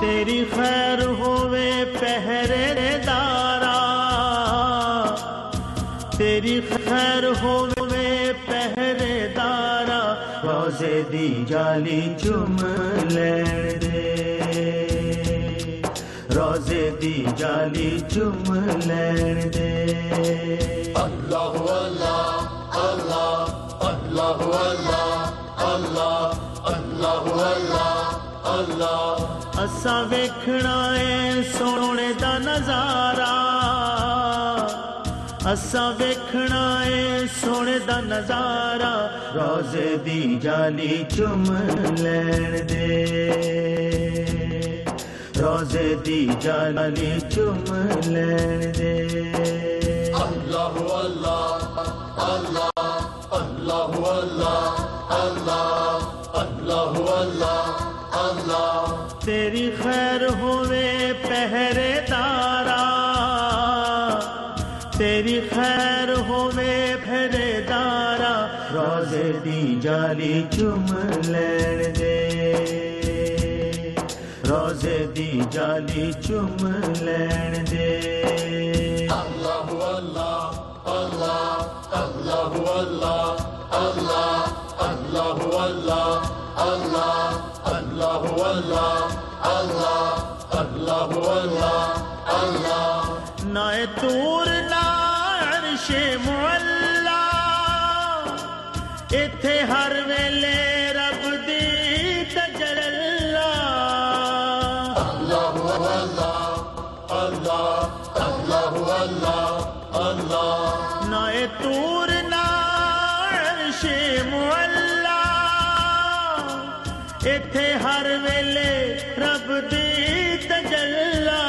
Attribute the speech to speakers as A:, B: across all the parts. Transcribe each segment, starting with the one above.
A: تیری خیر ہوے پہرے دارا تیری خیر ہوے پہرے دارا روزے دی جالی چم لین دے روزے دی جالی چم لین دے
B: اللہ اللہ اللہ اللہ اللہ اللہ اللہ اللہ اللہ
A: اسا ویکھنا اے سونے دا نظارہ اسا ویکھنا اے سونے دا نظارہ روزے دی جالی چم لین دے روزے دی جالی چم لین دے۔
B: اللہ اللہ اللہ اللہ اللہ اللہ اللہ اللہ اللہ
A: تیری خیر ہوے پہرے دارا۔ تیری خیر ہوے پہرے دارا۔ روزے دی جالی چم لین
B: ਜਾਲੀ ਚੁੰਮ ਲੈਣ ਦੇ ਅੱਲਾਹੁ ਅੱਲਾਹ ਅੱਲਾਹ ਅੱਲਾਹੁ ਅੱਲਾਹ ਅੱਲਾਹ ਅੱਲਾਹੁ ਅੱਲਾਹ ਅੱਲਾਹ ਅੱਲਾਹੁ
A: ਅੱਲਾਹ ਅੱਲਾਹ ਅੱਲਾਹੁ ਅੱਲਾਹ ਅੱਲਾਹ ਨਾਏ ਤੂਰ ਨਾ ਅਰਸ਼ੇ ਮੁਅੱਲਾ ਇੱਥੇ
B: اللہ اللہ اللہ اللہ۔ اللہ
A: نہ تور نہ عرش ایتھے ہر ویلے رب دی تجلا۔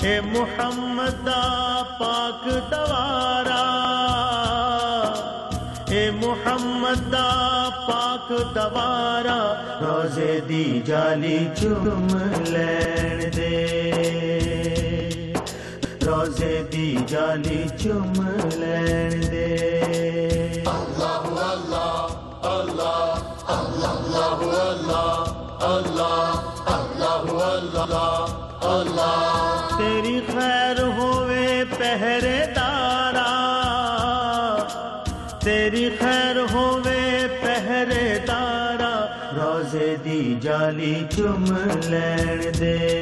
A: اے محمد دا پاک دوارا۔ اے محمد دا پاک دوارا۔ روزے دی جالی چم لین دے۔ روزے دی جالی چم لین دے
B: اللہ اللہ اللہ اللہ اللہ اللہ اللہ اللہ اللہ
A: تیری خیر ہوے پہرے دارا۔ تیری خیر ہوے پہرے دارا۔ روزے دی جالی چم لین دے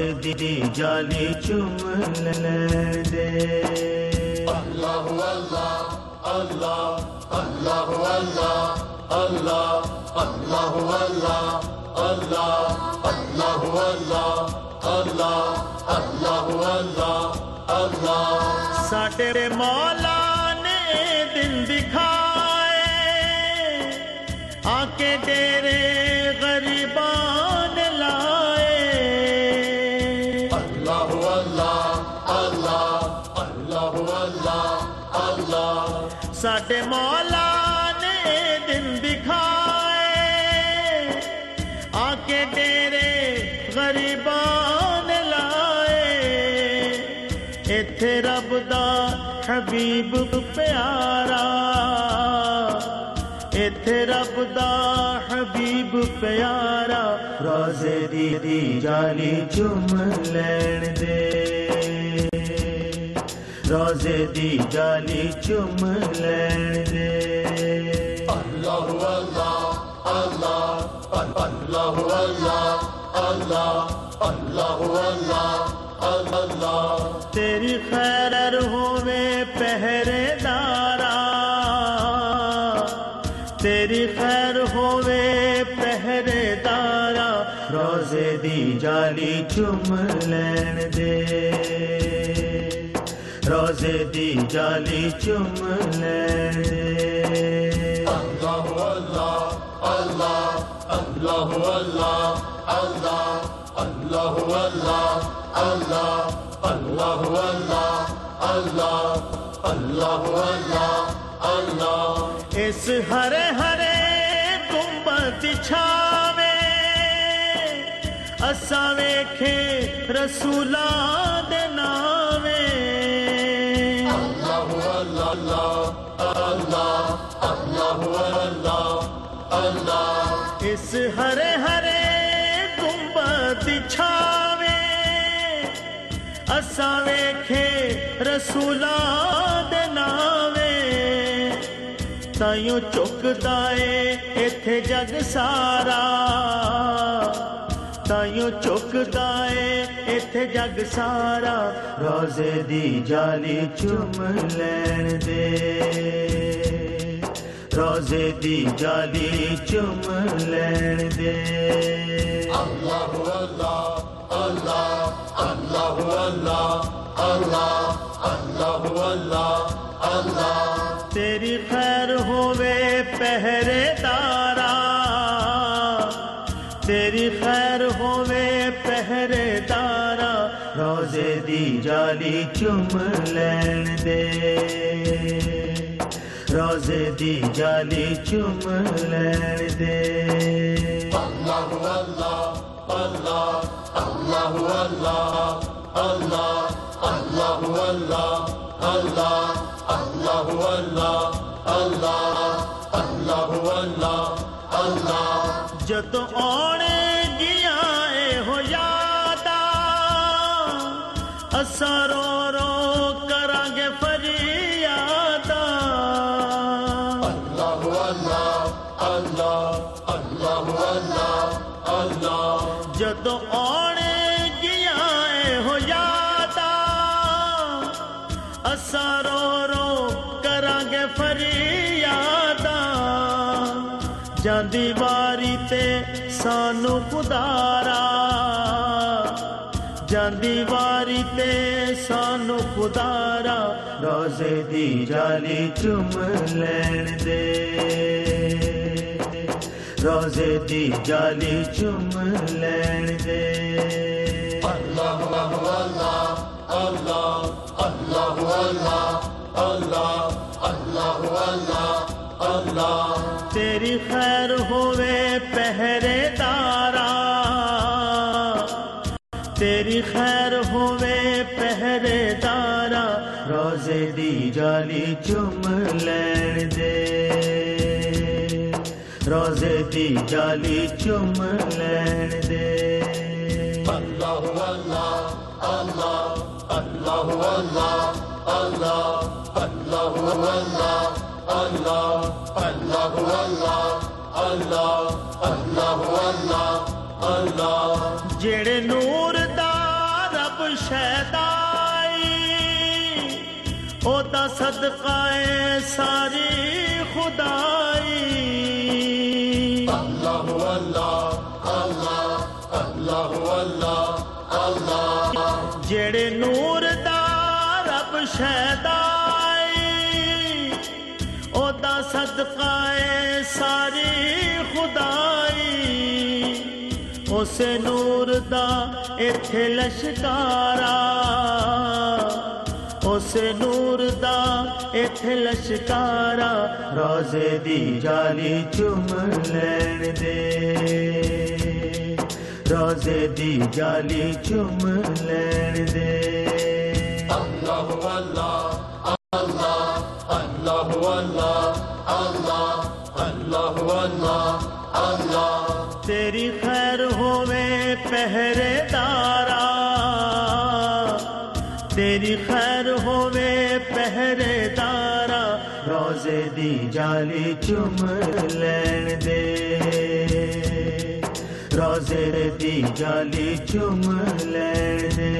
A: روزے دی جالی چم لین دے
B: اللہ اللہ اللہ اللہ اللہ اللہ اللہ اللہ اللہ اللہ اللہ اللہ اللہ اللہ اللہ اللہ اللہ اللہ اللہ اللہ اللہ
A: ساڈے مولا نے دن دکھائے آ کے ڈیرے غریبان لائے ایتھے رب دا حبیب پیارا ایتھے رب دا حبیب پیارا روزے دی دی جالی چم لین دے روزے دی جالی چم لین دے
B: اللہ اللہ اللہ اللہ اللہ اللہ اللہ اللہ اللہ
A: تیری خیر دی چم لین دے روزے دی جالی چم لین دے
B: اللہ اللہ اللہ اللہ اللہ اللہ اللہ اللہ اللہ اللہ اللہ اللہ اللہ اللہ اللہ
A: اس ہرے ہرے گنبد چھاوے ਅਸਾਂ ਵੇਖੇ ਰਸੂਲਾਂ ਦੇ ਨਾਵੇਂ।
B: Allahu Allah, Allah, Allahu Allah, Allah.
A: ਇਸ ਹਰੇ ਹਰੇ ਗੁੰਬਦ ਛਾਵੇਂ। ਅਸਾਂ ਵੇਖੇ ਰਸੂਲਾਂ ਦੇ ਨਾਵੇਂ। ਤਾਈਓ ਝੁਕਦਾ ਏ ਇੱਥੇ ਜਗ ਸਾਰਾ। ਤਾਈਓ ਝੁਕਦਾ ਏ ਇੱਥੇ ਜਗ ਸਾਰਾ ਰੋਜ਼ੇ ਦੀ ਜਾਲੀ ਚੁੰਮ ਲੈਣ ਦੇ ਰੋਜ਼ੇ ਦੀ ਜਾਲੀ ਚੁੰਮ ਲੈਣ ਦੇ
B: Allahu Allah, Allah, Allahu Allah, Allah, Allahu Allah, Allah.
A: ਤੇਰੀ ਖੈਰ ਹੋਵੇ ਪਹਿਰੇਦਾਰਾ
B: گلی چم لین دے روزے دی جالی چم لین دے اللہ
A: اللہ اللہ اللہ اللہ اللہ اللہ اللہ اللہ اللہ اللہ
B: اللہ اللہ اللہ اللہ جت سرو
A: رو کرانگے فریادا اللہ اللہ اللہ اللہ اللہ اللہ۔ جدو آنے گیا ہو یادا اسارو رو کرانگے فریادا جاندی واری تے سانو پدارا جان دیواری تے سانو خدارا روزے دی جالی چم
B: لین دے روزے دی جالی چم لین دے تیری
A: خیر ہوئے پہرے دار تیری خیر ہوئے پہرے دارا روزے دی جالی چم لین دے روزے دی جالی چم لین
B: دے اللہ اللہ اللہ اللہ اللہ اللہ اللہ اللہ اللہ اللہ اللہ اللہ اللہ اللہ
A: جڑے نور مرشد آئی او دا صدقہ ساری خدائی۔ اللہ
B: اللہ اللہ اللہ اللہ اللہ۔ جڑے
A: نور دا رب شہد آئی او دا صدقہ ساری خدائی۔ ਉਸੇ ਨੂਰ ਦਾ ਇੱਥੇ ਲਸ਼ਕਾਰਾ ਉਸੇ ਨੂਰ ਦਾ ਇੱਥੇ ਲਸ਼ਕਾਰਾ ਰੋਜ਼ੇ ਦੀ ਜਾਲੀ ਚੁੰਮ ਲੈਣ ਦੇ ਰੋਜ਼ੇ ਦੀ ਜਾਲੀ ਚੁੰਮ ਲੈਣ ਦੇ
B: Allahu Allah,
A: پہرے دارا تیری خیر ہوے پہرے دارا روزے دی جالی چم
B: لین دے روزے دی جالی چم لین دے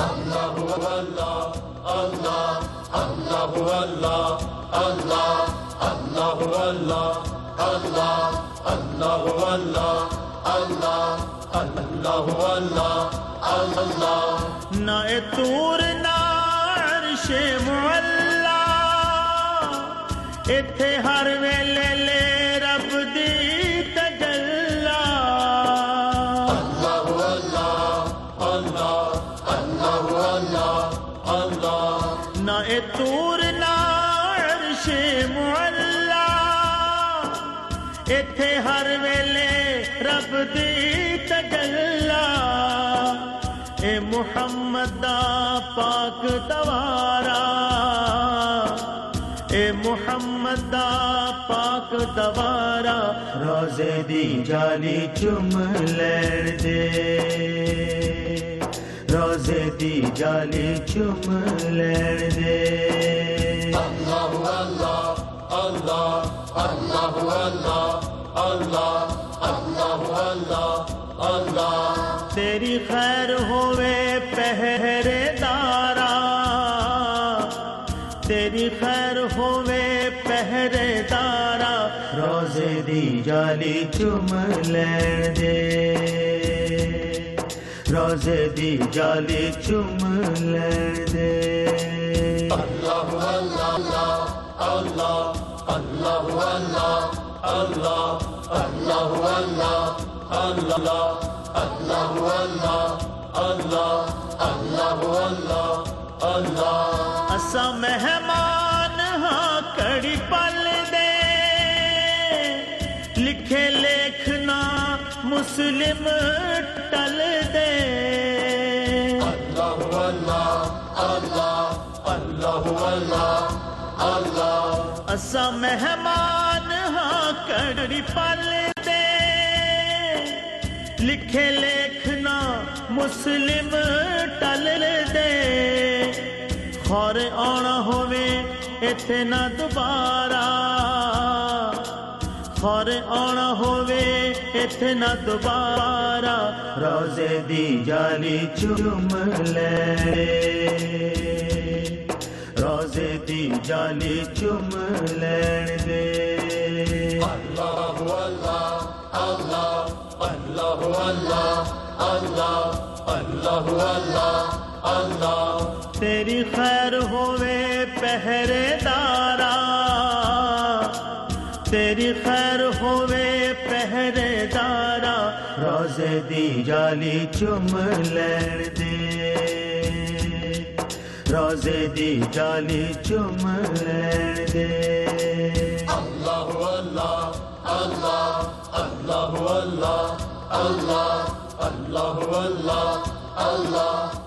B: اللہ اللہ اللہ اللہ اللہ اللہ اللہ
A: اللہ اللہ اللہ اللہ اللہ اللہ اللہ اللہ نہ تور نارش مولا اتے
B: ہر ویلے لے رب دی تجلا
A: اللہ اللہ اللہ اللہ نہ تور نارش مولا اتے ہر ویلے رب دی محمد دا پاک دوارا۔ اے محمد دا پاک دوارا روزے دی جالی چم لین دے۔ روزے دی جالی چم لین دے۔
B: اللہ اللہ اللہ اللہ اللہ اللہ اللہ اللہ اللہ
A: تیری خیر ہوئے پہرے دارا تیری خیر ہوئے پہرے دارا روزے دی جالی چم لین دے روزے دی جالی چم لین دے
B: اللہ اللہ اللہ اللہ اللہ اللہ اللہ اللہ اللہ اللہ اللہ اللہ اللہ اللہ
A: اسا مہمان ہاں کڑی پل دے۔ لکھے لکھنا مسلم ٹل دے۔
B: اللہ اللہ اللہ اللہ اللہ اللہ۔
A: اسا مہمان ہاں کڑی پل دے۔ لکھے لکھنا مسلم ٹل دے خور آنا ہوے ایتھے نہ دوبارہ خور آنا ہوے ایتھے نہ دوبارہ روزے دی جالی چم لے روزے دی جالی چم لین دے
B: اللہ اللہ اللہ اللہ اللہ اللہ اللہ اللہ اللہ
A: تیری خیر ہوئے پہرے دارا تیری خیر ہوئے پہرے دارا روزے دی جالی چم لین دے روزے دی جالی چم لین دے
B: اللہ اللہ اللہ اللہ اللہ اللہ Allahu Allah, Allah.